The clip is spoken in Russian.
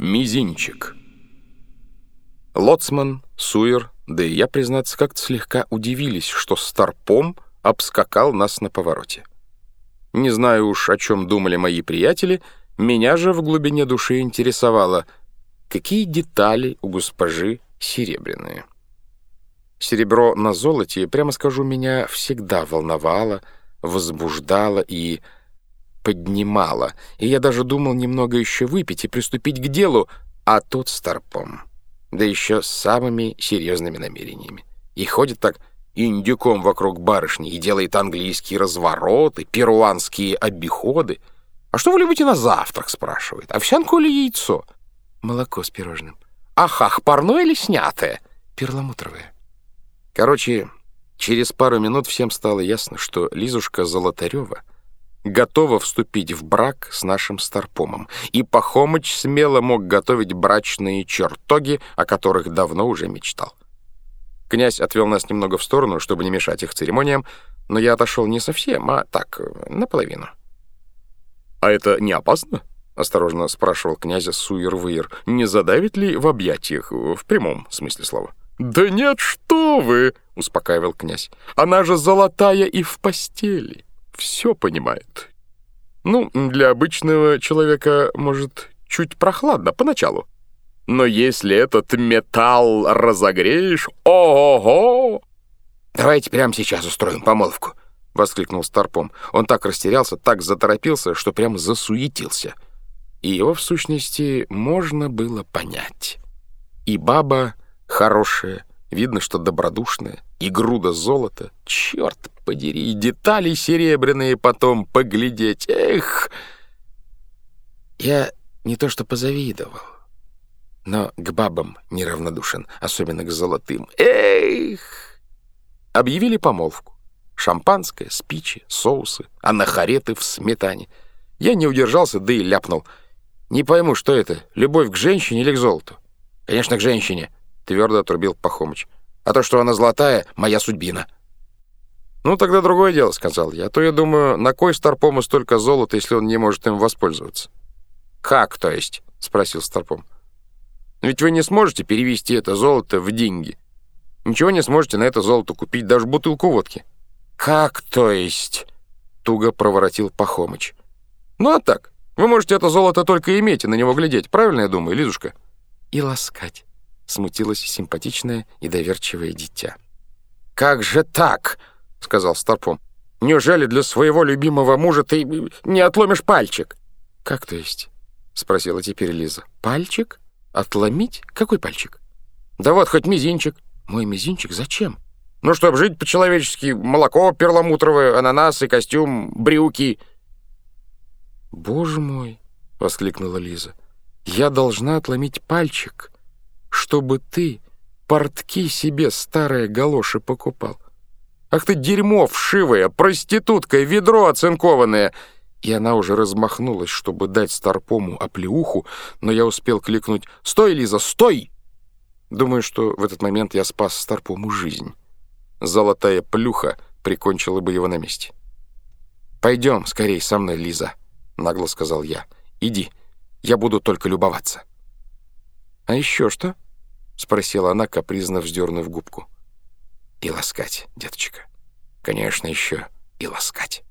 Мизинчик. Лоцман, Суер, да и я, признаться, как-то слегка удивились, что Старпом обскакал нас на повороте. Не знаю уж, о чем думали мои приятели, меня же в глубине души интересовало, какие детали у госпожи серебряные. Серебро на золоте, прямо скажу, меня всегда волновало, возбуждало и поднимало, и я даже думал немного еще выпить и приступить к делу, а тут старпом. Да еще с самыми серьезными намерениями. И ходит так индюком вокруг барышни и делает английские развороты, перуанские обиходы. «А что вы любите на завтрак?» — спрашивает. «Овсянку или яйцо?» «Молоко с пирожным». «Ах, ах, парное или снятое?» «Перламутровое». Короче, через пару минут всем стало ясно, что Лизушка Золотарева — готова вступить в брак с нашим Старпомом, и Пахомыч смело мог готовить брачные чертоги, о которых давно уже мечтал. Князь отвел нас немного в сторону, чтобы не мешать их церемониям, но я отошел не совсем, а так, наполовину. «А это не опасно?» — осторожно спрашивал князя Суир-Выир. «Не задавит ли в объятиях, в прямом смысле слова?» «Да нет, что вы!» — успокаивал князь. «Она же золотая и в постели» все понимает. Ну, для обычного человека, может, чуть прохладно поначалу. Но если этот металл разогреешь, ого-го! «Давайте прямо сейчас устроим помолвку», — воскликнул Старпом. Он так растерялся, так заторопился, что прям засуетился. И его, в сущности, можно было понять. И баба хорошая, видно, что добродушная, и груда золота. Черт подери, и детали серебряные потом поглядеть. Эх! Я не то что позавидовал, но к бабам неравнодушен, особенно к золотым. Эх! Объявили помолвку. Шампанское, спичи, соусы, анахареты в сметане. Я не удержался, да и ляпнул. Не пойму, что это, любовь к женщине или к золоту? Конечно, к женщине, твердо отрубил Пахомыч. А то, что она золотая, моя судьбина. «Ну, тогда другое дело», — сказал я. «А то, я думаю, на кой Старпому столько золота, если он не может им воспользоваться?» «Как, то есть?» — спросил Старпом. «Ведь вы не сможете перевести это золото в деньги. Ничего не сможете на это золото купить, даже бутылку водки». «Как, то есть?» — туго проворотил Пахомыч. «Ну, а так, вы можете это золото только иметь и на него глядеть, правильно я думаю, Лизушка?» «И ласкать», — смутилось симпатичное и доверчивое дитя. «Как же так?» — сказал Старпом. «Неужели для своего любимого мужа ты не отломишь пальчик?» «Как то есть?» — спросила теперь Лиза. «Пальчик? Отломить? Какой пальчик?» «Да вот, хоть мизинчик». «Мой мизинчик? Зачем?» «Ну, чтобы жить по-человечески. Молоко перламутровое, ананасы, костюм, брюки». «Боже мой!» — воскликнула Лиза. «Я должна отломить пальчик, чтобы ты портки себе старые галоши покупал». Ах ты дерьмо вшивое, проститутка, ведро оцинкованное!» И она уже размахнулась, чтобы дать Старпому оплеуху, но я успел кликнуть «Стой, Лиза, стой!» Думаю, что в этот момент я спас Старпому жизнь. Золотая плюха прикончила бы его на месте. «Пойдем скорей со мной, Лиза», — нагло сказал я. «Иди, я буду только любоваться». «А еще что?» — спросила она, капризно вздернув губку. И ласкать, деточка. Конечно, еще и ласкать.